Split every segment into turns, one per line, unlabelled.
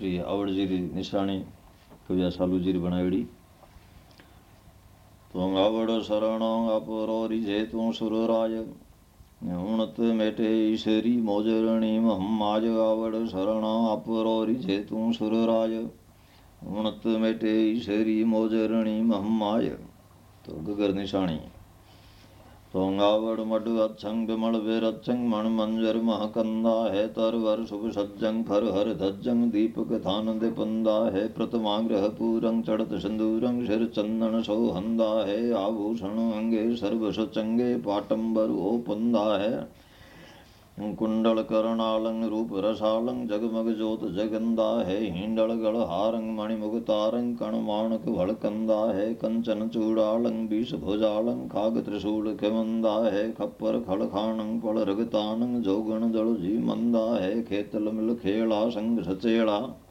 શ્રી આવડજીરી નિશાણી કવિયા સાલુજીરી બનાવેડી તું આવડ શરણ અપરો રીજે તું સુરરાય ઉણત મેટે ઈશરી મોજરણી મહમ્માજ આવડ શરણ અપરો રીજે તું સુરરાય ઉણત મેટે ઈશરી મોજરણી મહમ્માય તો ગગર નિશાણી सोंगावड़ मड अच्छंग विमल वेर अच्छंग मण मंजर महकंदा है तरवर शुभ सज्जंग फर हर धज्जंग दीपक थान दिपंदा है प्रथमाग्रह पूरंग चढ़त सिंदूरंग सिर चंदन सोहंदा है आभूषण अंगे सर्व सचंगे पाटंबर ओ पंदा है कुंडल करणालंग रूप रसालंग जगमग ज्योत जगंदा है। हिंडल गढ़ हारंग मणिमुग तारंग कण माणक भड़कंदा है। कंचन चूड़ालंग, बीस भुजालंग, खाग त्रिशूल खेमंदा है। खप्पर खड़ खाणंग पड़ रगतानंग, जोगण जल जी मंदा है। खेतल मिल संग सचेड़ा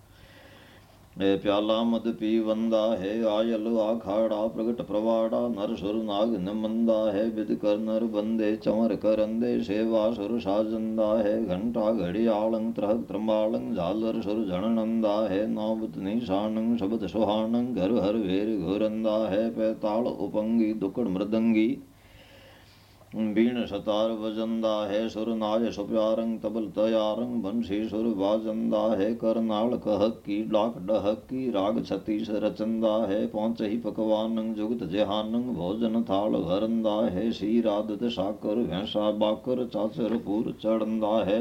ए प्याला मद पी वंदा, है आयल आखाड़ा, प्रगट प्रवाड़ा, नर सुर नाग निमंदा, है विद कर नर बंदे, चमर करंदे, सेवा सुर साजंदा, है घंटा घड़ी आलंग त्रह त्रम्बालंग झालर सुर झणनंदा है नावत निशानंग, शब्द सुहानंग, घर हर वेर घोरंदा, है पैताल उपंगी, दुकड़ मृदंगी बीण सतार वजंदा है सुर नाय सुप्यारंग तबल तयारंग बंशी सुर वाजंदा है करनाल कहकी डाक डहकी राग छतीस रचंदा है पौच ही पकवानंग जुगत जहानंग भोजन थाल भरंदा है सी राधत साकर भैंसा बाकर चाचर पूर चढ़ंदा है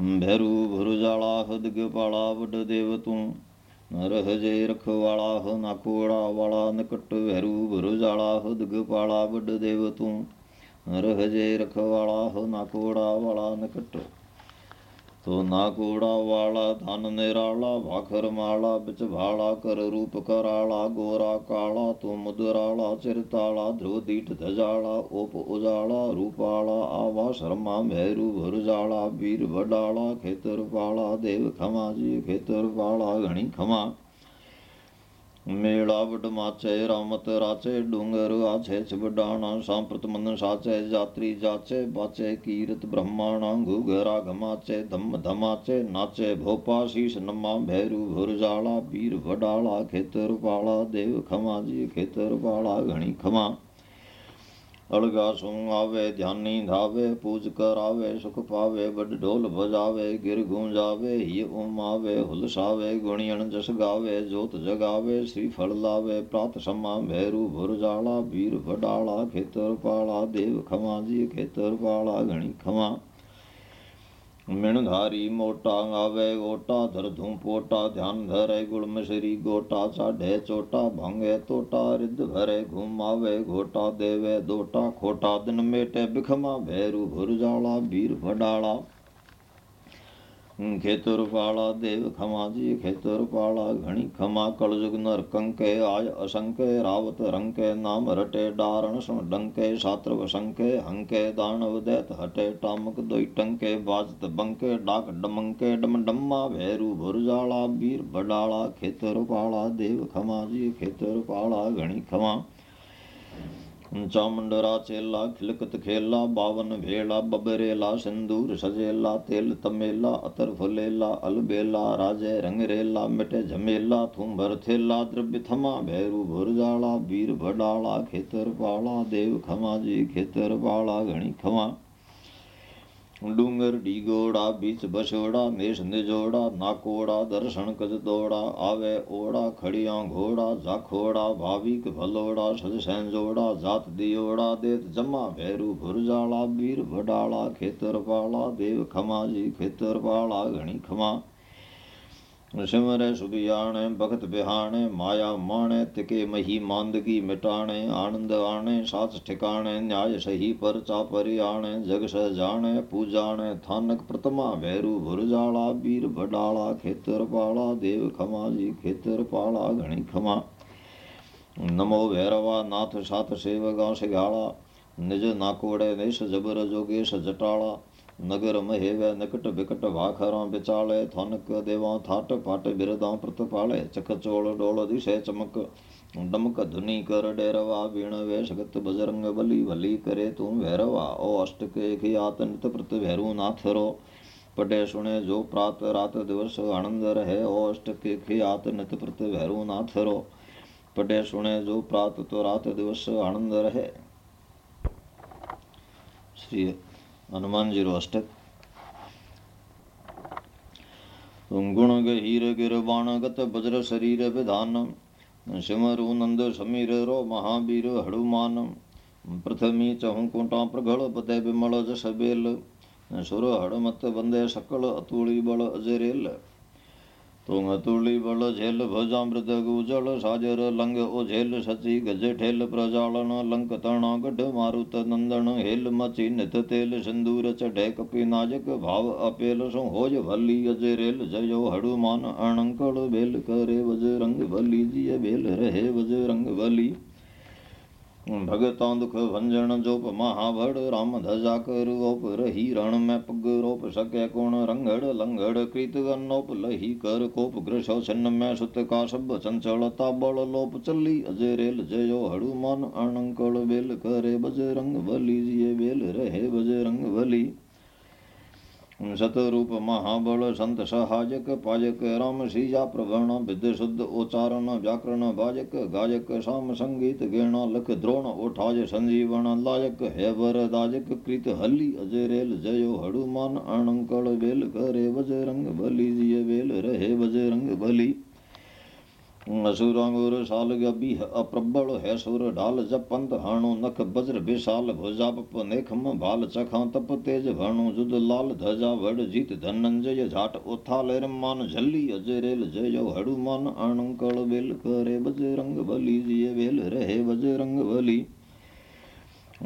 भैरु भुरजाला दिगपाला वड देव तू नर हजय रखवाला ह नाकोड़ा वाला निकट भैरु भुरजाला दिगपाला वड देव तू नर हजय रखवाला ह नाकोड़ा वाला निकट ਤੋ ਨਾ ਕੋੜਾ ਵਾਲਾ, ਧਨ ਨਿਰਾਲਾ ਭਾਖਰ ਮਾਲਾ, ਵਿੱਚ ਭਾਲਾ ਕਰ, ਰੂਪ ਕਰਾਲਾ ਗੋਰਾ ਕਾਲਾ, ਤੋ ਮੁਦਰਾਲਾ ਚਿਰਤਾਲਾ ਧਰੋਦੀਠ ਧਜਾਲਾ ਉਪ ਉਜਾਲਾ ਰੂਪਾਲਾ ਆਵਾ ਸ਼ਰਮਾ, ਮਹਿਰੂ ਵਰਜਾਲਾ ਵੀਰ ਵਡਾਲਾ, ਖੇਤਰ ਵਾਲਾ ਦੇਵ ਖਮਾ, ਜੀ ਖੇਤਰ ਵਾਲਾ ਗਣੀ ਖਮਾ। મેળાવડ માચે રામત રાચે ડુંગર આછે છબડાણા સાંપ્રત મન સાચે, જાત્રી જાચે બાચે કીરત બ્રહ્માણા ઘુઘરા ઘમાચે ધમ ધમાચે નાચે ભોપા શીશ નમા, ભૈરુ, ભુરજાળા, પીર, વડાળા ખેતર પાળા દેવ ખમાજી ખેતર પાળા ઘણી ખમા ਅਲਗਾ ਸੁਮ ਆਵੇ, ਧਿਆਨੀ ਧਾਵੇ, ਪੂਜ ਕਰਾਵੇ, ਸੁਖ ਪਾਵੇ, ਵੱਡ ਢੋਲ ਬਜਾਵੇ ਗਿਰ ਗੂੰਜਾਵੇ ਹੀ ਓਮ ਆਵੇ ਹੁਲਸਾਵੇ ਗੁਣੀਣ ਜਸ ਗਾਵੇ, ਜੋਤ ਜਗਾਵੇ, ਸ੍ਰੀ ਫਲ ਲਾਵੇ, ਪ੍ਰਾਤ ਸਮਾ ਮਹਿਰੂ ਭੁਰ ਜਾਲਾ, ਵੀਰ ਵਡਾਲਾ, ਖੇਤਰ ਪਾਲਾ, ਦੇਵ ਖਮਾ ਜੀ ਖੇਤਰ ਪਾਲਾ, ਗਣੀ ਖਮਾ मिणधारी मोटा आवे गोटा धर धूम पोटा ध्यान धरे गुड़ मिश्री गोटा चाढ़े चोटा भंगे तोटा रिद भरे घुमावे घोटा देवे दोटा खोटा दिन मेटे बिखमा भैरू भुरजाला वीर भडाला खेतुर खेतुरपाळा देव खमा खमाजी खेतुरपाळा घणी खमा, कलजुग नर कंके आय असंके रावत रंके नाम रटे डारण सम डंके सात्र संके हंके दानव दैत हटे टामक दोई टंके बाजत बंके डाक डमंके डम डम्मा भैरू भुरजाला बीर बडाला खेतुरपाळा देव खमाजी खेतुरपाळा घणी खमा। ચામુંડરા ચેલા ખિલકત ખેલા બાવન ભેળા બબરેલા સિંદૂર સજેલા તેલ તમેલા અતર ફુલેલા અલબેલા રાજે રંગરેલા મિટે જમેલા થુંભર થેલા દ્રવ્ય થમા ભેરુ ભુરજાળા વીર ભડાળા ખેતર પાળા દેવ ખમાજી ખેતર પાળા ઘણી ખમા ડુંગર ડીગોડા બીચ બસોડા નેશ નિજોડા નાકોડા દર્શન કજ દોડા આવે ઓડા ખડિયા ઘોડા ઝાખોડા ભાવિક ભલોડા સજ સેંજોડા જાત દિયોડા દેત જમા ભેરુ ભુરજાળા બીર ભડાળા ખેતર પાળા દેવ ખમાજી ખેતર પાળા ઘણી ખમા सिमर सुगियाण भगत बिहाण माया माण तिके मही मांदगी मिटाण आनंद आण साच ठिकाण न्याय सही पर चापरि आण जग स जाण पूजाण थानक प्रतमा भैरू भुरजाला बीर भडाला खेतर पाला देव खमा जी खेतर पाला घणी खमा नमो भैरवा नाथ सात सेवगा सिघाला निज नाकोड़े निस जबर जोगेश जटाला नगर महे व निकट बिकट वाखरों बिचाले थनक देवां थाट पाट बिरदां प्रतपाले चख चोल डोल दिशे चमक डमक धुनि कर डेरवा वीण वे सगत बजरंग बलि भली करे तुम भैरवा ओ अष्ट के नित प्रत भैरू नाथ रो पटे सुने जो प्रात रात दिवस आनंद रहे ओ अष्ट के नित प्रत भैरू नाथ रो पटे सुने जो प्रात तो रात दिवस आनंद रहे श्री हनुमान जी अष्टक गुण गहीर गिर बाण गत वज्र शरीर विधान सिमरु नंद समीर रो महावीर हनुमान। प्रथमी चहु प्रघल पते विमल जस बेल सुर हड़मत बंदे सकल अतुली बल अजरेल। तुंग तुली बल झेल भजामृत गुजल साजर लंग ओ झेल सची गज ठेल प्रजालन लंक तण गढ़ मारुत नंदन हेल मची नित तेल सिंदूर चढ़े कपि नाजक भाव अपेल सो होज भली अजरेल जयो हनुमान अणंकल बेल करे बजरंग बली जिय बेल रहे बजरंग बली भगतां दुख भंजन जोप महाभड़, राम धजा कर ओप रही रण में पग रोप सके कोण, रंगड़ लंगड़ कृत अनोप लही कर कोप ग्रसो छन्न में सुत का सब चंचलता बल लोप चली अजय रेल जयो हनुमान अणंकल बेल करे बजरंग बली जिये बेल रहे बजरंग बली सतरूप महाबल संत सहाजक पाजक राम सीजा प्रवण विद्य शुद्ध उच्चारण व्याकरण बाजक गायक साम संगीत गेण लख द्रोण ओठाज संजीवन लायक हे वर दाजक कृत हली अजरेल जयो हनुमान अणंकल बेल करे बजरंग बली जिय बेल रहे बजरंग बली असुरांगुर साल गबी अप्रबल है सुर ढाल जपंत हणु नख बज्र विशाल भुजाप नेखम भाल चखा तप तेज भणु जुद लाल धजा वड जीत धनंजय झाट उथाल मान झल्ली अजरेल जय हनुमान अणंकल बेल करे बजरंग बली जिय बेल रहे बजरंग बली।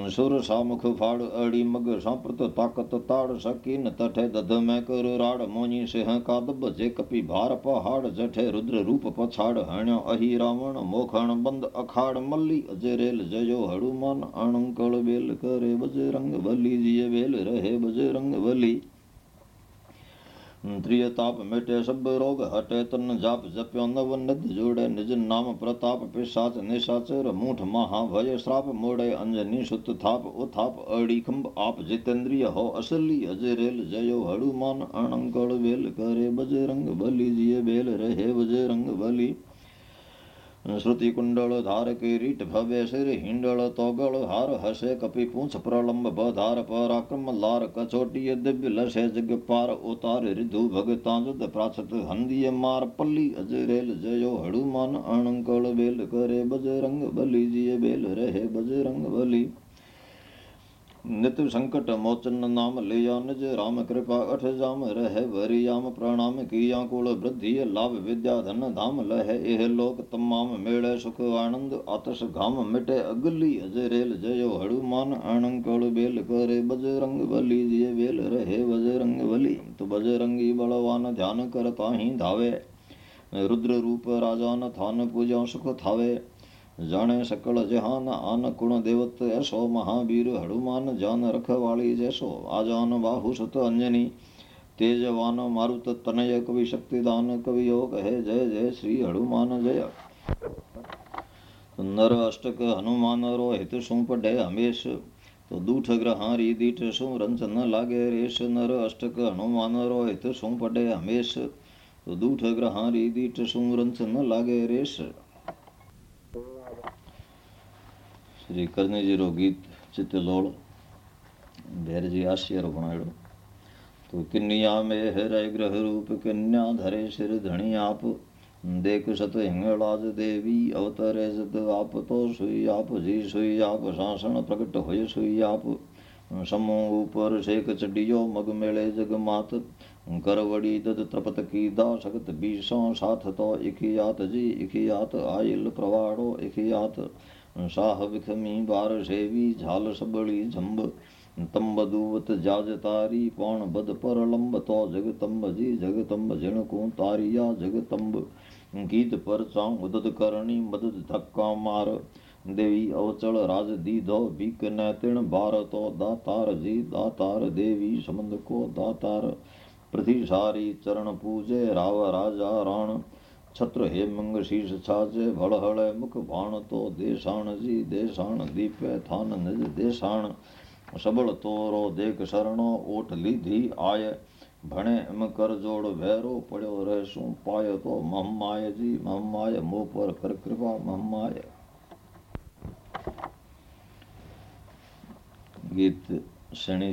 सुर सामुख फाड़, अड़ी मग सांप्रत ताकत ताड़, सकीन तठे दध में कर राड़, मोनी सिंह कादब जे कपि भार पहाड़, जठे रुद्र रूप पछाड़, हण्य अहि रावण, मोखण बंद अखाड़, मल्ली अजय रेल, जयो हनुमान अणंकड़ बेल करे बजरंग बली जिय बेल रहे बजरंग बली प्रिय ताप मिटे सब रोग हटे, तन जाप जप्यो नव निध जोड़े, निज नाम प्रताप पिशाच निशाचर मूठ महा भय श्राप मोड़े, अंजनी सुत थाप उथाप अड़ी खंब आप जितेंद्रिय हो असली अजरेल जयो हनुमान अणंकड़ वेल, करे बजरंग बलि, जिय बेल रहे बजरंग बलि। श्रुति कुंडल धार की रीट भव्य सिर हिंडल तोगल हार हसे कपि पूछ प्रलम्ब बधार पराक्रम लार कचोटी दिव्य लसे जग पार उतार रिधु भगतांज प्राचत हंदिय मार पल्ली अजरेल जयो हनुमान अणकल बेल करे बजरंग बली जिय बेल रहे बजरंग बली। नित संकट मोचन नाम लिया निज राम कृपा अठ जाम रह वरियाम प्रणाम किया कुल वृद्धि लाभ विद्या धन धाम लह एह लोक तमाम मेड़े सुख आनंद आतस घाम मिटे अगली अजरेल जयो हनुमान अणंकल बेल करे बजरंग बली जिय बेल रहे बजरंग बली तो बजरंगी बलवान ध्यान कर ताही धावे रुद्र रूप राजान थान पूजा सुख थावे જાણે સકળ જહાન આન કુણ દેવત એસો મહાવીર હનુમાન જાન રખવાળી જેસો આજાન બાહુ સુત અંજની તેજવાન મારુત તનય કવિ શક્તિદાન કવિ યોગ હે જય જય શ્રી હનુમાન જય નર અષ્ટક હનુમાન રો હિત શું પઢે હમેશ તો દૂઠ ગ્રહારી દીઠ શું રંચ ન લાગે રેશ નર અષ્ટક હનુમાન રો હિત શું પઢે હમેશ તો દૂઠ ગ્રહારી દીઠ શું રંચ ન લાગે રેશ શ્રી કરણીજીરો ગીત ચિત્તલોળ ભેરજી આશિયારો ભણાવ્યો તો કિન્યા में हृदय ग्रह रूप कन्या धरे सिर धणी आप देख सत हिंगलाज देवी अवतरे सत आप तो सुई आप जी सुई आप शासन प्रकट होय सुई आप समूह ऊपर शेख चडियो मग मेले जग मात करवड़ी दद त्रपत की दा सगत बीसों साथ तो इखियात जी, इखियात आयल प्रवाड़ो, इखियात शाह विखमी बार सेवी, झाल सबड़ी झंब, तंब दूवत जाज तारी, पौण बद पर लंब तो जगतंब जी, जगतंब जिण को तारिया, जगतंब गीत पर चांग उदत करणी, मदद धक्का मार। देवी अवचल राज दीधो बीक नैतिण बार तो दातार जी, दातार देवी समंद को दातार। प्रतिसारी चरण पूजे, राव राजा राण। छत्र हे मंग शीश छाजे भड़हड़ मुख भाण तो देशाण जी देशाण, दीपे थान निज देशाण। सबल तोरो देख शरणो ओठ लीधी आय। भणे एम कर जोड़ भैरो पड़ो रहसू पाय तो महमाय जी महमाय मोह पर कर कृपा महमाय गीत श्रेणी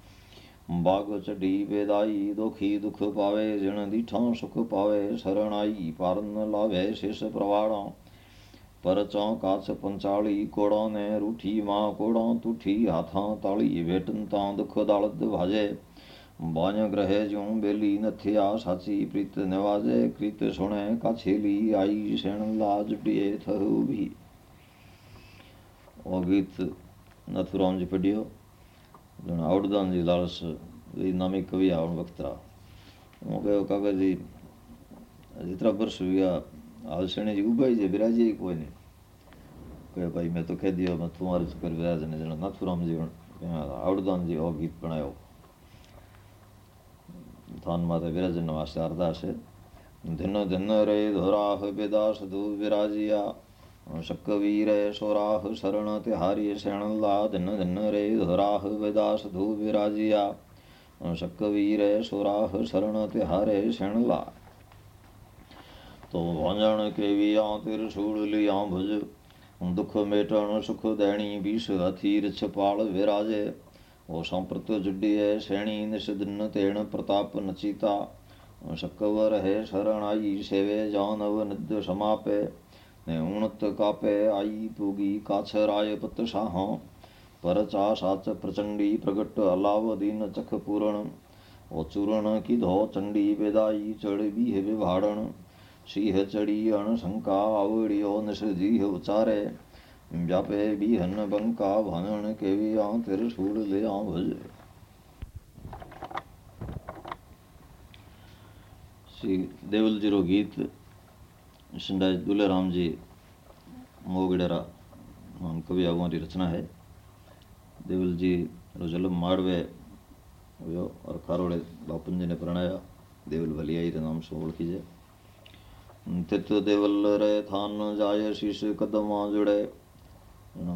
डाक भजंती बाग चढ़ी बेदाई दोखी दुख पावे जिण दीठा सुख पावे शरणाई पारन लावे शेष प्रवाणा परचों काछ पंचाली कोड़ों ने रूठी माँ कोड़ों तूठी हाथां ताली भेटन तां दुख दालद भाजे बान्य ग्रहे ज्यों बेली नथिया साची प्रीत नवाजे कृत सुणे काछेली आई सेण लाज डिए थहु भी ओ गीत नथुराम जी पढ़ियो ॼण आवडदान जी लालच इहे नामी कवि आहे हुन वक़्तु आहे मूं कयो काका जी अॼु एतिरा वर्ष विया आलसणी जी उबाई जे विराजे ई कोन्हे कयो भई मैं तो कह दियो मैं तुम्हारे चक्कर विराज ने ॼण नाथूराम जी आवडदान जी उहो गीत बणायो थान माता विराजन वास्ते अरदास धन धन रे धोराह बेदास धू विराजिया सकवीर सोराह शरण तिहारी शरण लादन धन रे धराह वेदास धू विराजिया सकवीर सोराह शरण तिहारे शरण ला तो भंजन के विया त्रिशूल लिया भुज दुख मेटण सुख दैणी बीस अथीर छिपाल विराजे ओ संप्रत जुडिय श्रेणी निषदिन तेण प्रताप नचिता सकवर है शरण आई सेवे जानव निद्य समापे उणत कापे आई पूगी काछराय पतशाह परचाशाच प्रचंडी प्रगट अलावदीन चख पूरण। ओचूरण किधो चंडी वेदाई चढ़बी हे विभाड़ण। सिंह चढ़ी अणशंका आवड़ियो निषजीह उचारे। व्यापे बिहन बंका भनन केवी आ तिरसूल ले आ भज। देवल ज़ीरो गीत शिंडाज दुलाराम जी, मोगडेरा कवि आगुआ की रचना है। देवल जी जलम माड़वे हो और कारोड़े बापन जी ने प्रणया, देवल भलियाई के नाम से ओळखी तित देवल रे थान जाय शीश कदम जुड़े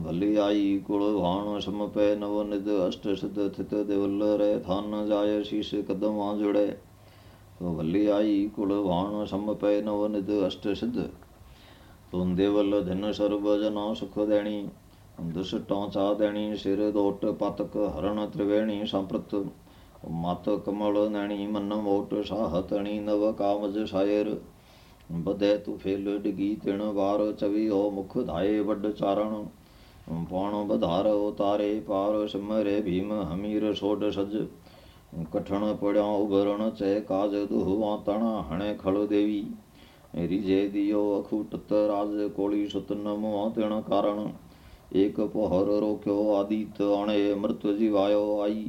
भली आई कुल भाण सम पे नव निध अष्ट सिद्ध। थित देवल रे थान जाय शीश कदम जुड़े வல்லியாய் குழு வாண சம்மப்பய अष्ट सिद्ध। तुम देवल धन सर्वजन सुख देणी दुष्टों चा देणी, सिर दोट पातक हरण त्रिवेणी संप्रत। मात कमल नैणी मन ओट साहतणी नव कामज शायर बधे तु फेल डिगी तिण वार चवी ओ मुख धाये वड चारण। पाण बधार उतारे पार सिमरे भीम हमीर सोड सज કઠણ પડ્યા ઉભરણ છે કાજ દુહવાતણા હણે ખળ દેવી રીજે દિયો અખૂટ રાજ કોળી સતનમ તેણ કારણ એક પહર રોક્યો આદિત અણે મૃત જીવાયો આઈ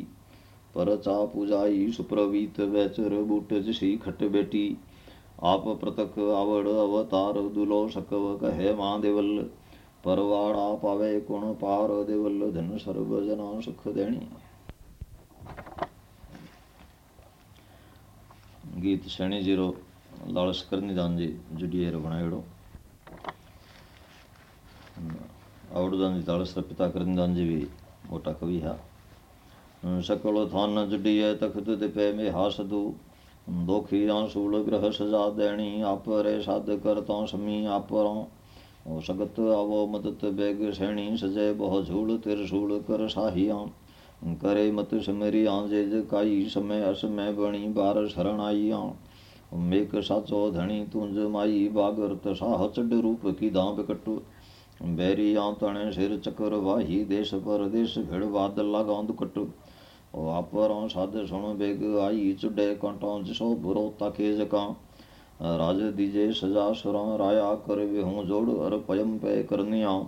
પરચા પૂજાઈ સુપ્રવીત વેચર બુટ જ શ્રી ખટ બેટી आप प्रतक आवड़ अवतार दुलो सकव कहे महादेवल परवाड़ा पावे कुण पार देवल धन सर्वजना सुख देणी गीत श्रेणी जहिड़ो लाड़ेश्कर निदान जी जुडीअ अहिड़ो बणाए अहिड़ो आवड़दान जी पिता करनिदान जी बि मोटा कवि हुआ सकल थान जुडीअ तख़्त ते पे में हासदू दोखी आंसूल ग्रह सजा दैणी आप रे साध कर तो समी आप रो आवो मदत बैग सैणी, सजे बहु झूल तिरसूल कर साहियाँ। करे मत समरी आंजेज काई समय असमय बणी बार शरणाई आ मेक साचो धणी तुंज माई बागर तसा हचड रूप की दांब कट बैरी आ तणे सिर चकर वाही देश परदेश भिड़ वादला गांद कट वापर साध सुण बेग आई चुडे कंटो जिसो बुरो तकेज का राज दीजे सजा सुरा राया कर विहूं जोड़ अर पयम पे करनिया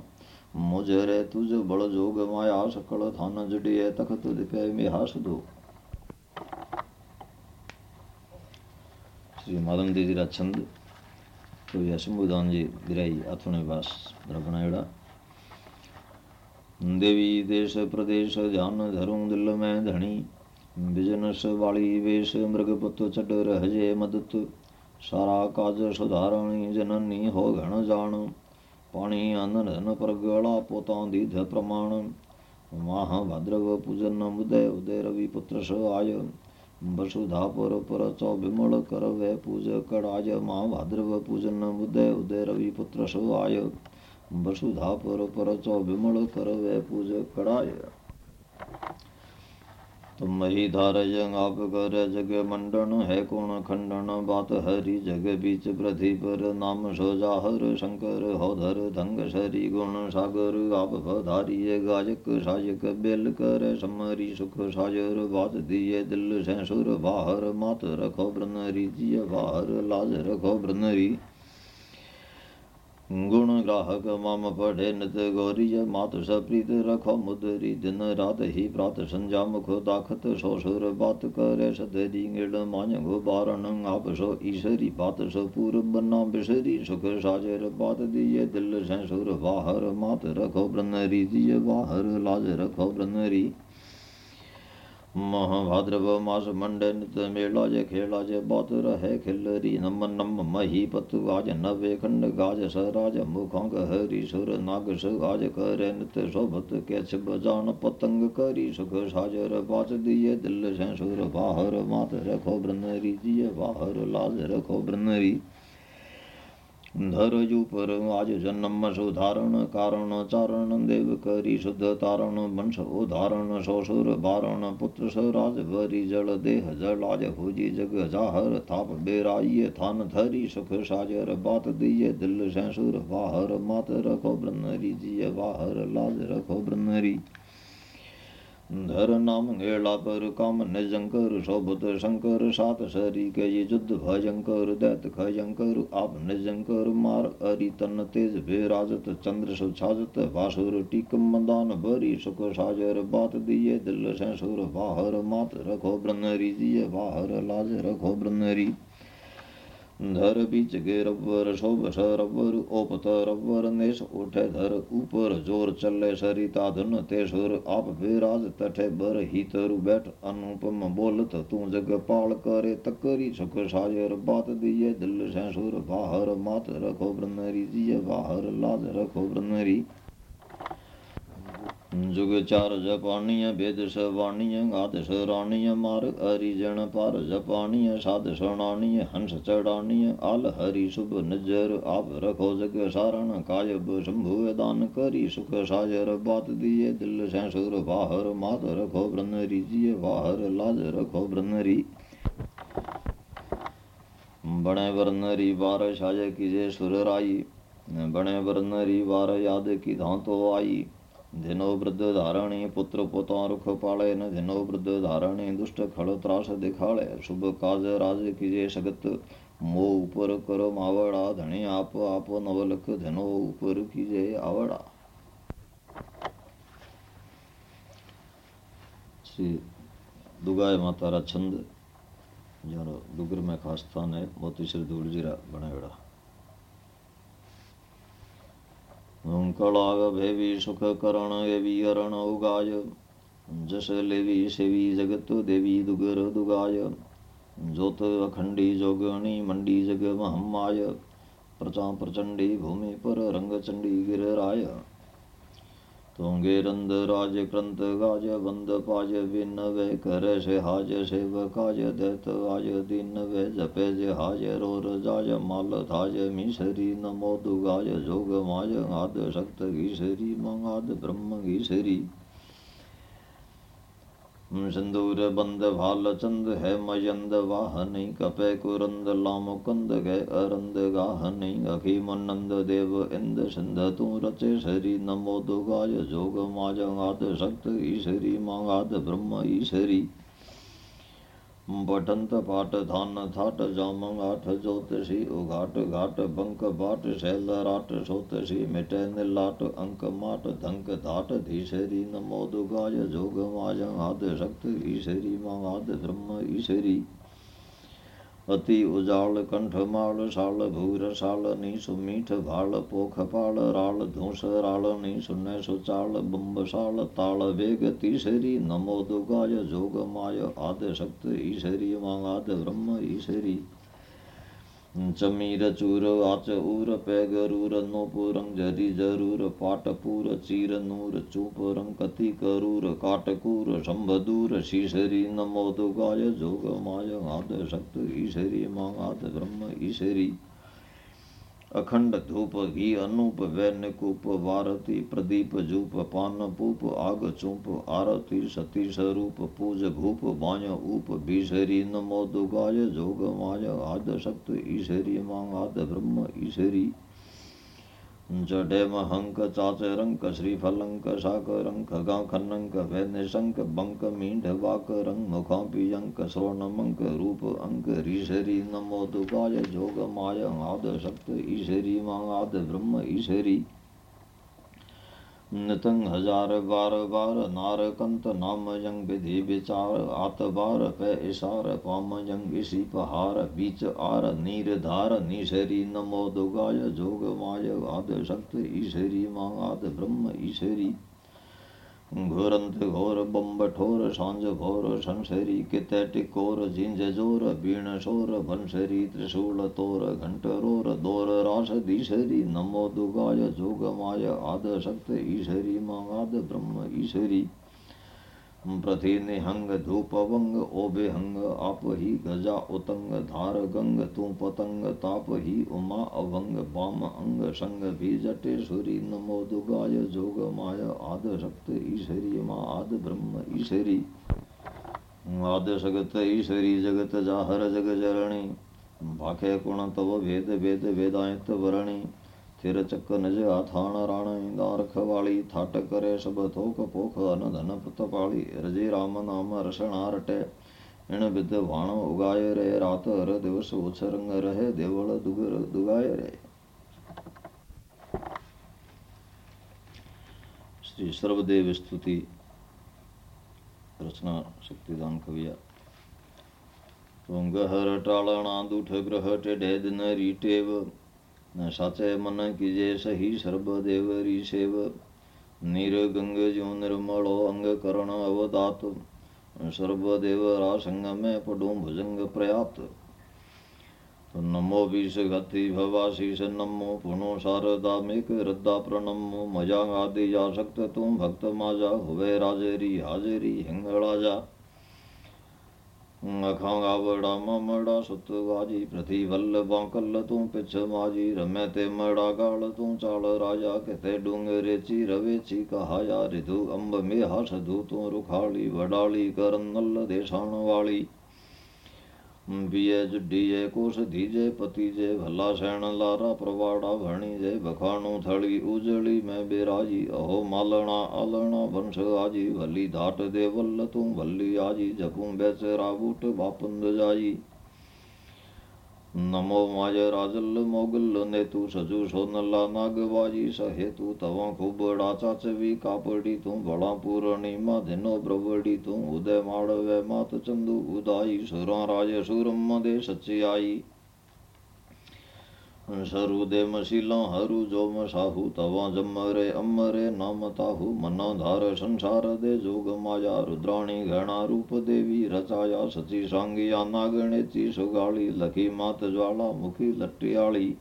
मुझ रे तुझ बड़ जोग माया सकल थान जुडिए तखत लिपे में हास दो श्री माधव जी रा छंद तो यह शंभुदान जी दिराई अथुने वास बनायड़ा देवी देश प्रदेश जान धरूं दिल में धणी बिजनस वाली वेश मृगपत चड रहजे मदत सारा काज सुधारणी जननी हो घण जाण पाणी अन्न धन प्रगड़ा पोता दीध प्रमाण। माह भाद्रव पूजन उदय उदय रवि पुत्र आय। वसुधापुर पर विमल कर वे पूज कराय माँ भाद्रव पूजन उदय उदय रवि पुत्र आय। वसुधापुर पर विमल कर वे पूज कड़ाय। तुम ही धार जंग आप कर जग मंडन है कौन खंडन बात हरि जग बीच पृथ्वी पर नाम सोजाहर शंकर होधर धंग सरी गुण सागर आप धारिय गायक, सायक बेल कर समरी सुख साजर बात दिए दिल से सुर बाहर, मात रखो ब्रनरी जिय बाहर, लाज रखो ब्रनरी गुण ग्राहक मम पढ़े नित गौरी मात सप्रीत रखो मुदरी दिन रात ही प्रात संजा मुख दाखत सो सुर बात करे सदरी गिड़ मान्य गो बारण आप सो ईश्वरी बात सो पूर्व बना बिसरी सुख साजर बात दिए दिल से सुर बाहर मात रखो ब्रनरी दिए बाहर लाज रखो ब्रनरी महाभाद्रव मास मंड नित मेला जे खेला जे बात रहे खिलरी नम नम मही पतु आज नवे खंड गाज सराज मुखांक हरि सुर नाग आज कर नित शोभत के छिब जान पतंग करी सुख साजर बाच दिए दिल से सुर बाहर मात रखो ब्रनरी दिए बाहर लाज रखो ब्रनरी धरजु पर आज जन्म सुधारण कारण चारण देव करी शुद्ध तारण वंश उदाहरण ससुर बारण पुत्र सराज भरी जल देह जल आज भुजी जग जाहर थाप बेराइये थान थरी सुख साजर बात दिए दिल सैसुर बाहर मात रखो ब्रह्मरी जिय बाहर लाज रखो ब्रह्मरी। धर नाम गेला पर काम निजंकर, शोभत शंकर, सात सरी के ये युद्ध भयंकर, दैत खयंकर, आप निजंकर मार अरि तन तेज भेराजत चंद्र सुछाजत वासुर टीक मंदान भरी, सुख साजर बात दिए, दिल से सुर बाहर मात रखो ब्रह्मरी दिए बाहर लाज रखो ब्रह्मरी। धर बीच गे रबर शोभ सरबर ओपत रबर नेश उठे धर, ऊपर ज़ोर चले सरिता धुन ते सुर आप विराज तठे बर ही तरु बैठ अनुपम बोलत, तू जग पाल करे, तकरी सुख साजर, बात दिए दिल से सुर, बाहर मात रखो ब्रह्मरी दिए बाहर लाज रखो ब्रह्मरी जुग चार जपानीय भेद सवानीय गात सरानीय, मार हरिजन पार जपानीय, साध सणानीय, हंस चढ़ानीय, आल हरि शुभ नज़र, आप रखो जग सारण, कायब शंभु दान करी, सुख साजर बात दिए, दिल सैसुर बाहर मात रखो ब्रह्मरी जिय बाहर लाज रखो ब्रह्मरी बणे वर्नरी बार साज कीजे सुर राई बणे वर्नरी बार याद की धांतो आई। धिनो वृद्ध धारणी पुत्र पोता रुख पाले, न धिनो वृद्ध धारणी दुष्ट खड़ त्रास दिखाड़े शुभ काज राज कीजे सगत, मो ऊपर करो मावड़ा। धनी आप आप नवलक धनो ऊपर कीजे आवड़ा। श्री दुगाय मातारा छंद जो डुगर में खास स्थान है मोती श्री धूलजीरा कलाग भैवी सुख करण एवी अरण उगाय जस लेवी सेवी जगत देवी दुगर दुगाय जोत अखंडी जोगणी मंडी जग महमाय। प्रचा प्रचंडी भूमि पर रंग चंडी गिरराय। तोंगे रंद राज क्रंत गाज बंद पाज बिन वे कर से हाज सेव काज दैत आज दिन वे जपे जे हाज रोर जाज माल थाज मिसरी नमो दुगाज जोग माज आद शक्त घीसरी मंगाद ब्रह्म गीसरी सिंदूर बंद भाल चंद है मयंद वाहन कपे कुरंद, लाम कंद गय अरंद गाहनी अखी मनंद देव इंद सिंध, तू रचे शरी नमो दुगाय, जोग माज आद, शक्त ईश्वरी मांगाद ब्रह्म ईश्वरी। बटंत पाट धान थाट जामंग आठ ज्योतिषी उघाट घाट बंक बाट शैल राट सोतसी मिटे निलाट अंक माट धंक धाट धीशरी नमो दुगाय जोग माज आद शक्त ईश्वरी मांगाद ब्रह्म ईश्वरी અતિ ઉજાળ કંઠમાળ શાળ ભૂર શાળની સુમીઠ ભાળ પોખ પાળ રાળ ધૂસ રાળની સુને સુચાળ બંબશાળ તાળ વેગ તીસરી નમો દુગાય જોગ માય આદ શક્ત ઈશ્વરી માંગાદ બ્રહ્મ ઈશ્વરી चमीर चूर आच ऊर पैग रूर नूपुर जरी ज़रूर फाटपूर चीर नूर चूप रंग कथि करूर काटकूर शंभदूर शीशरी नमोदुगाय जोग माय आद शक्त ईशरी मांगात ब्रह्म ईशरी। अखंड धूप, घी, अनूप वैन कूप, वारती, प्रदीप, जूप, पान पूप, आग चूप, आरती, सती स्वरूप पूज भूप बाय, ऊप भीषरी नमो दुगाय जोग माय आद शक्त ईश्वरी मांग आद ब्रह्म ईश्वरी जडेमहंक चाचरंक, श्रीफलंक, शाकरंक गाखन्नंक वैनिशंक बंक मीढवाकरंक मुखापियंक श्रोणमंक रूप अंक ऋषरी नमो दुगाय, जोगमाय आद शक्त ईशरी मांगाद ब्रह्म ईशरी नतंग हज़ार बार बार, नारकंत नाम जंग विधि विचार, आत बार पै इशार, पाम जंग इसी पहार, बीच आर नीर धार, निशरी नमो दुगाय, जोग माय आद शक्त ईश्वरी मांगाद ब्रह्म ईश्वरी घोरंत घोर बम्ब ठोर साँझ घोर संसरी कित टिकोर झिंझ ज़ोर बीण शोर भंसरी त्रिशूल तोर घंट रोर दोर, रास दीशरी नमो दुगाय जोग माय आद शक्त ईश्वरी मांगाद, ब्रह्म ईश्वरी प्रतिनिहंग धूपवंग ओबेहंग आप ही गजा उतंग धार गंग तू पतंग ताप ही उमा अभंग बाम अंग संग भी जटेश्वरी नमो दुगाय जोग माय आद शक्त ईश्वरी माँ आद ब्रह्म ईश्वरी। आद सगत ईश्वरी जगत जाहर जग जरणी। भाखे कुण तव भेद भेद वेदायत वरणी। थिर चक नज आथाण राण ईंदा रखवाली थाट करे सब थोक पोख अन धन पुत पाली रजे राम नाम रसणा रटे इन विद वाण उगाय रे रात हर दिवस उछरंग रहे देवल दुगर दुगाय रे श्री सर्वदेव स्तुति रचना शक्तिदान कविया तुंग टालना दूठ ग्रह टेढ़े दिन रीटेव न साचे मन कीजे सही सर्वदेव ऋषेव निर्गंग जो निर्मलो अंग करण अवदात सर्वदेव रासंग में पडू भुजंग प्रयात। तो नमो विष गति भवाशीष नमो पुनो शारदा मेक रद्दा प्रणमो मज़ा आदि जा सक्त तुम भक्त माजा हुए राजेरी हाजेरी हिंगड़ा जा अखांगा बड़ा ममड़ा सुत वाजी प्रति वल्ल कल तू पिछ माजी रमे ते मड़ा गाल, तू चाल राजा कहते डूंग रेची रवेची कहाया, रिधु अम्ब मेहा हस धू तू रुखाली, वडाली कर नल देशान वाली बीए जुडीजे कोस धीजे पतिजे भला सैण लारा प्रवाड़ा भणी जे बखाणु थड़ी उजड़ी में बेराजी अहो मालना आलना वंश आजी भली धाट दे वल्ल तू भली आजी जपू बेचरा बूट बापंद जाई नमो माज राजल मोगल ने तू सजू सोनला नागबाजी सहेतु तवा खुबड़ा चाचवी कापड़ी तू बड़ा पूरणी मा धिनो ब्रवड़ी तू उदय माड़वे मात चंदू उदाई सुरा राज सुरम दे सच्ची आई सरु दे मशीला हरु जो मसाहु तवा जमरे अमरे नाम ताहु मना धार संसार दे जोग माया, रुद्राणी घृणा रूप देवी रचाया सची सांगिया नागणेची सुगाली, लखी मात ज्वाला, मुखी लट्टियाली।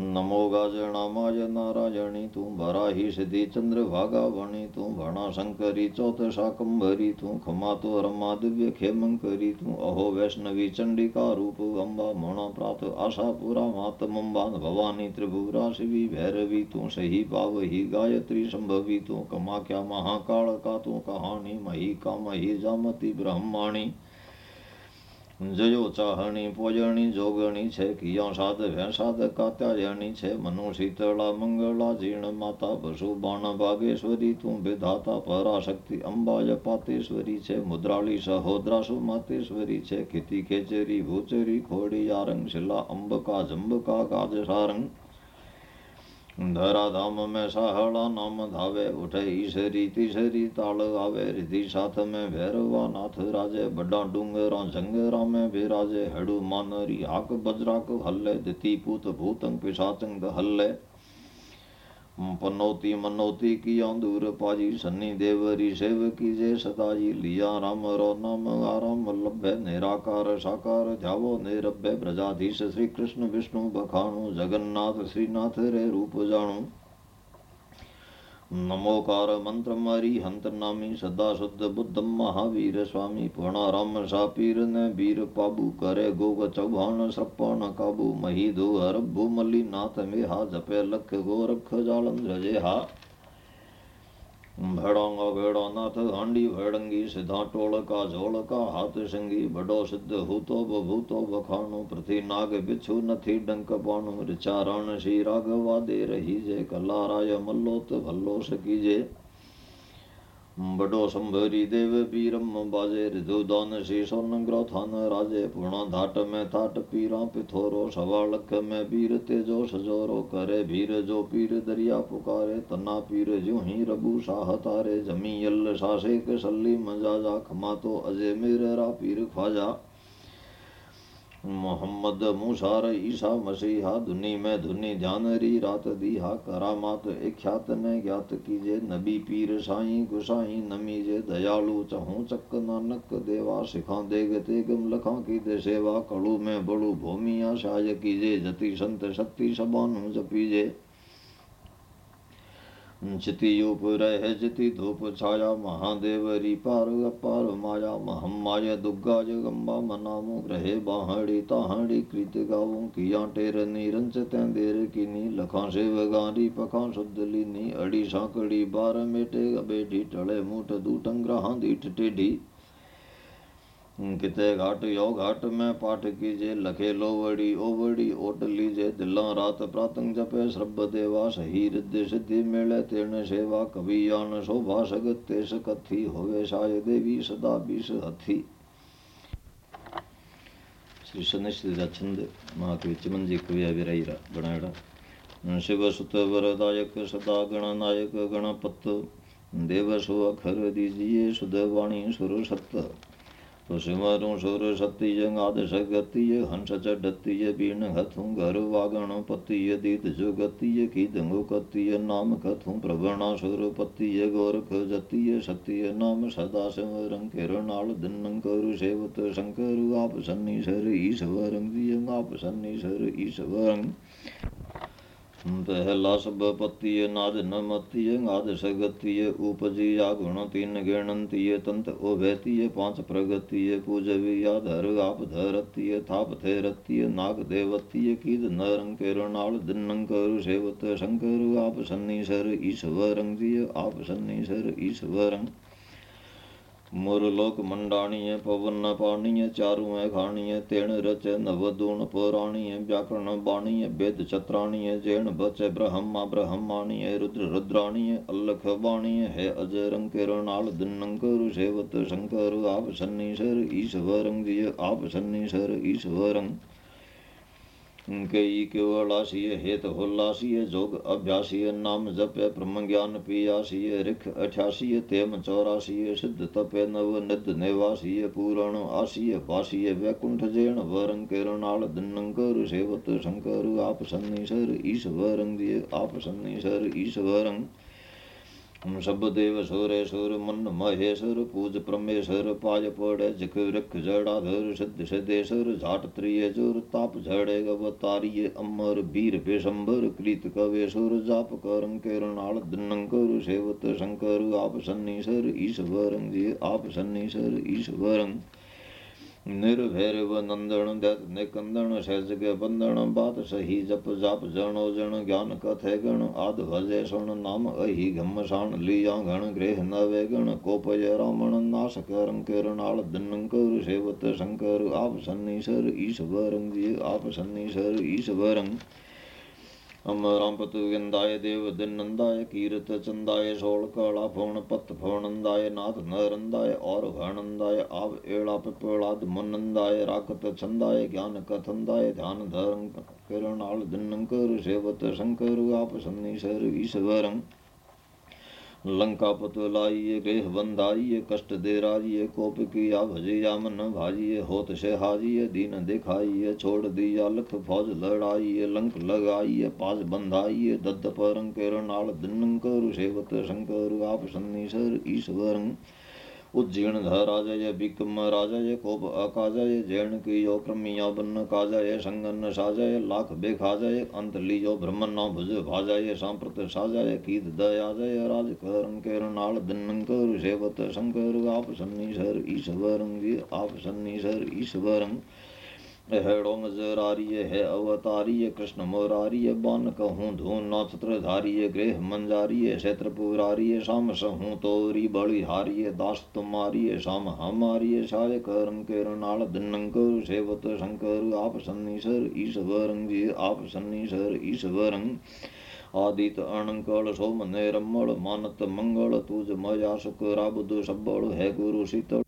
नमो गाजनामाय नारायणी, तू भराही सिद्धि चंद्र भागा वाणी, तू भणा शंकरी, चौथ शाकंभरी, तू खमा तो रमा दिव्य खेमंकरी तू अहो वैष्णवी चंडिका रूप अम्बा मोणा प्रात आशा पुरा, मात मम्बा भवानी त्रिभुरा, शिवी भैरवी, तू सही पावही, गायत्री संभवी, तू कमाख्या महाकाल, का तू कहानी, मही का मही जामती ब्रह्माणी। जो जो चाहणी पोजणी जोगणी छे किया साध भैंसाध का त्याजणी छे मनु शीतला मंगला जीर्ण माता वसु बाण भागेश्वरी तू विधाता पराशक्ति अम्बा जपातेश्वरी छे मुद्राली सहोदरा सुमातेश्वरी छे खिति खेचरी भूचरी खोड़ी यारंग शिला अम्बका जम्बका काजसारंग धरा धाम में सहड़ा नाम धावे, उठे ईशरी तीसरी ताल गावे। रिधि साथ में भैरवा नाथ राजे बड़ा डूंगरा झंगेरा में विराजे हड़ू मानरी हाक बजराक हल्ले, दिति पूत भूतंग पिशाचंग हल्ले। पनौती मनौती किया दूर पाजी, सन्नी देवरी सेव जय सदाजी लिया राम रो नाम आराम लभ्य निराकार साकार ध्यावो निरभ्य ब्रजाधीश श्री कृष्ण विष्णु बखाणु, जगन्नाथ श्रीनाथ रे रूप जाणु। नमोकार मंत्र मरी हंत नामी सदा महावीर स्वामी पूर्णा राम सापीर ने वीर पाबू करे गोग चौहान सपन काबू मही दो हर भू मलिनाथ मेहा जपे लख गोरख रजे जेहा भड़ोंगा भेड़ा नाथ हांडी भैड़ंगी सिधा टोलका झोलका हाथ संगी बड़ो सिद्ध हूतो बभूतो बखाणु प्रति नाग बिछु नथी डंक पाणु रिचारण श्री राघवा दे रही जे कला राय मल्लोत भल्लो सकीजे बड़ो संभरी देव पीरम बाजे ऋदुदान श्री सोन ग्रोथान राजे पूर्णा धाट में थाट पीरा पिथोरो सवा लख में पीर तेजो सजोरो करे भीर जो पीर दरिया पुकारे तना पीर जो ही रबू शाह तारे जमी यल साशेक सल्ली मजाजा खमा तो अजय मेरा पीर ख्वाजा। मोहम्मद मुसार ईसा मसीहा, धुनी में धुनी जानरी रात दीहा करामात इख्यात ख्यात ने ज्ञात कीजे, नबी पीर साई गुसाई नमी जे दयालु चहु चक नानक देवा, सिखा देग तेगम लखा की दे सेवा। कड़ू में बड़ू भूमिया शाय कीजे, जति संत शक्ति सबानु जपीजे। चितियुप रह जिति धूप छाया महादेवरी पार अपार माया महमाय दुर्गा जगम्बा मनामु रहे बाहड़ी ताहड़ी कृत गावू किया टेर निरंच तेंदेर किनी लखा से वगारी पखा शुद्ध लीनी अड़ी साकड़ी बार मेटे बेटी टले मुठ दूटंग ग्रहा दीठ टेढ़ी किते घाट यो घाट, में पाठ कीजे, लखे लोवड़ी ओवड़ी, ओट लीजे दिला रात प्रातंग जपे श्रब देवा, सही रिद्धि सिद्धि मेले, तेर्ण सेवा, कवि यान शोभा, सगत तेस कथी होवे, साय देवी, सदा बीस हथी। श्री शनिश्री छंद महाकवि चिमन जी कवि विराईरा बनाड़ा शिव सुत वरदायक सदा गणनायक गणपत देव सो दीजिए, सुध वाणी सुर सत्य सुषिमरुं शूरशक्तिजगादशगतिय हंस चडत्तिय बीण हथुं गरुवागणपत्तिय दीतजुगत्तिय कीदङ्गुकत्तिय नाम कथुं प्रभणासुरपत्तिय गोरखजत्तिय शक्तिय नाम सदा समरं किरणाल दिन्नं करु सेवत शङ्करु आपसन्निशर ईश्वरं दियं आपसन्निशर ईश्वरं। पहला सब पत्तीय नाद नमतीय नाद सगतीय उपजिया गुण तीन गणंतीय तंत उभैतीय पाँच प्रगतीय पूजविया धर आप धरतीय थाप थेरतीय नाग देवतीय कीद नरं किरणाल दिन्नं करु सेवत शंकर आप सन्नीसर ईश्वरं दिय आप सन्नीसर ईश्वरं मुरलोक मंडाणीय, पवन पाणीय चारु खाणीय तेण रच नवदूण पुराणीय, व्याकरण बाणीय, वेद छत्राणीय, जैन बच ब्रह्मा ब्रह्माणीय, रुद्र रुद्राणीय अल्लख बाणीय, है अजरं रणाल दिन्नंकर सेवत शंकर, आप सन्नीशर ईश्वरंग दिय आप सन्नीसर कई केवलासीय हेत होल्लासीय जोग अभ्यासीय नाम जप्य ब्रह्म ज्ञान पियासीय, रिख अठासीय, तेम चौरासीय, सिद्ध तपे नव निद निवासीय, पूरण आसीय भासीय वैकुंठ जैन वरंग किरणाल दिन्नंकर सेवत शंकर, आप सन्नीसर ईश्वरं दिए आप सन्नीसर ईश्वरं। हम सब देव सुरेश्वर मन महेश्वर पूज परमेश्वर पाज पड़े जिक वृक्ष जड़ाधर सिद्ध सिद्धेश्वर झाट त्रिय ज़ोर ताप झड़े, गवतारिय, अमर वीर पेशंबर कृत कवेश्वर जाप करं केरणाल दिनंकर सेवत शंकर, आप सन्नीसर ईश्वर, जी आप सन्नीसर ईश्वर। निर्भैरव नंदन निकंदन सहज के बंदन बात सही जप जाप जनो जन ज्ञान कथे गण, आद भजे सुन नाम अहि घम शान लिया गण, गृह नवे गण, कोपय रामण नाश करं किरणाल दिनंकर सेवत शंकर, आप सन्नीसर ईश्वरं, आप सन्नीसर ईश्वरं। अमरापत विंदाय देव दिनंदाय कीरत चंदाय सोल कला फोण पत फोणंदाय नाथ नरंदाय और घनंदाय आव एड़ा पिपलाद मुनंदाय राकत छंदाय ज्ञान कथंदाय ध्यान धरं किरणाल दिनंकर सेवत शंकर आप सन्नीसर ईश्वरं लंका लाइए, गृह बंधाइए, कष्ट दे राजिये कोप किया भजिया मन भाजिये होत से हाजिये दीन दिखाइये छोड़ दिया, लख फौज लड़ाइये लंक लगाइए, पास बंधाइये दत्त परं किरणाल दिनंकर सेवत शंकर, आप सन्नीसर, ईश्वर उज्जैन धराजय विक्रम राजय कोप अकाजय जैन कियो क्रमिया बन्न काजय संगन साजय लाख बेखाजय अंत लियो ब्रह्मन भुज भाजय सांप्रत साजय कीत दयाजय राज करं केरनाल दिनंकर सेवत शंकर, आप सन्नीसर ईश्वरंग आप सन्नीसर ईश्वरं हेड़ोंग जरारिय है, अवतारिय कृष्ण मोरारिय बान कहूँ धून नक्षत्रधारिय गृह मंजारिय, क्षेत्र पुरारिय, शाम सहूँ तोरी बड़ी हारिय दास तुम्हारिय शाम हमारिय साय करम किरणाल दिनंकर सेवत शंकर, आप सन्नीसर ईश्वरं जी, आप सन्नीसर ईश्वरं। आदित अणंकल सोम निरमल, मानत मंगल तुझ मया शुक्रा बुध सबल है गुरु शीतल।